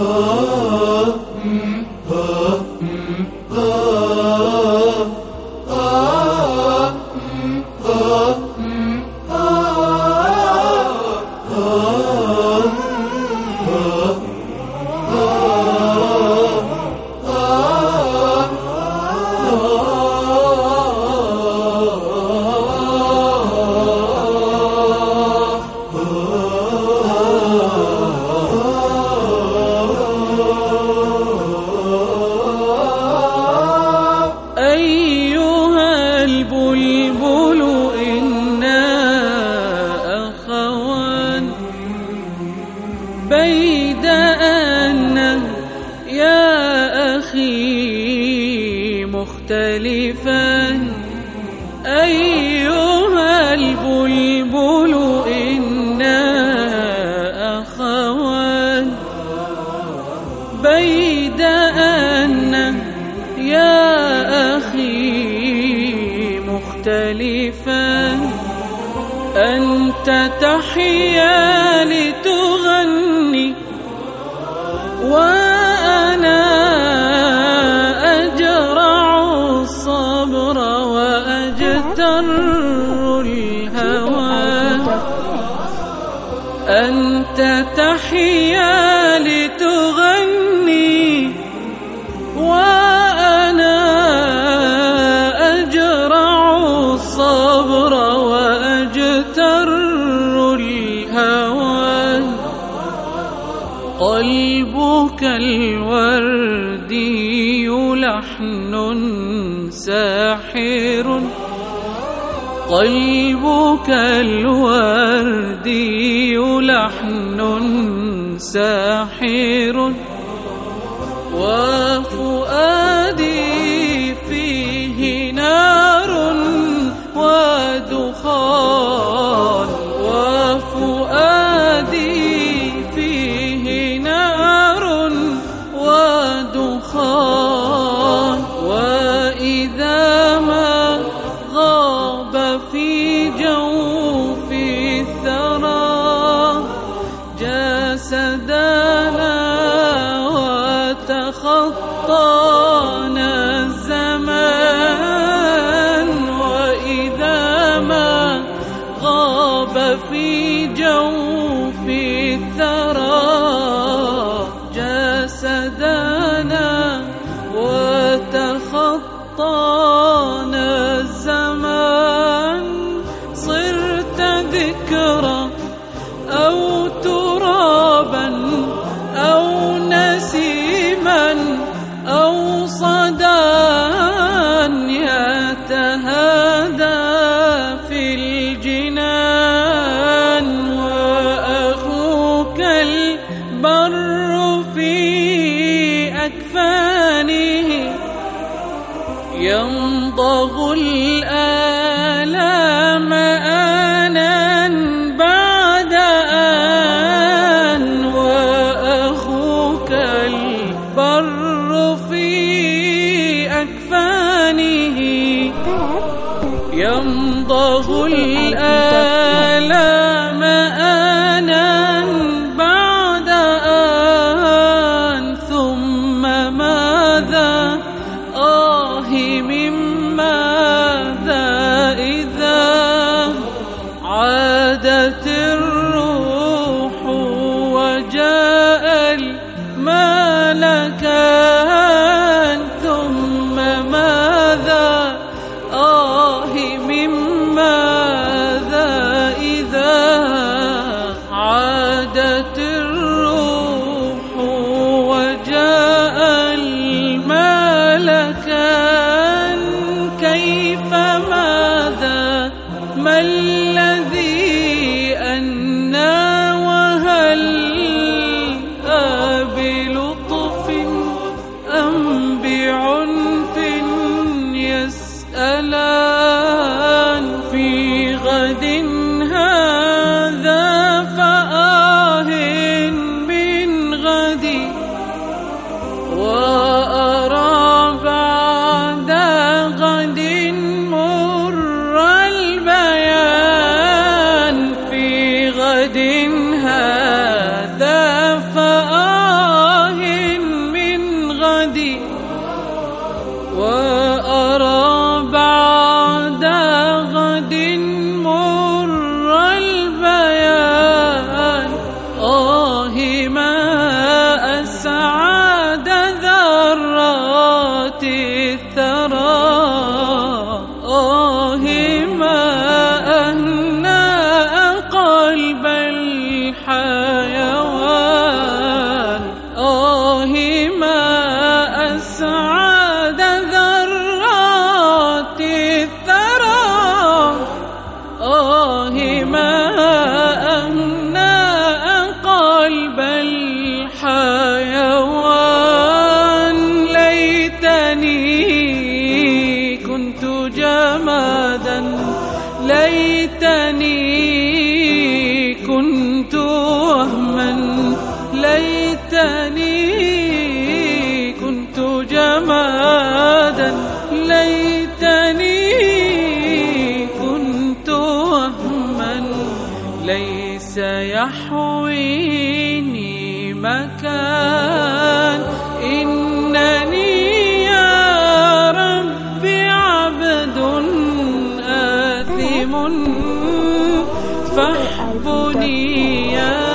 Oh وقولوا إنا أخوان. بيد أن يا أخي مختلفا. أيها البلبل إنا خليفة أنت تحيا لتغني. وأنت وقلبك الوردي لحن ساحر. قلبك الوردي لحن ساحر. وفؤاد طان الزمان وإذا ما غاب في جوف الثرى جسدا يمضغ الآلام آنا بعد آن ثم ماذا؟ آه من وطي الثرى آه ما أهنأ قلب الحيوان. آه ما أسعد ليتني كنت جمادا ليتني كنت وهما ليس يحويني مكان. إنني يا رب عبد آثم فاحبني يا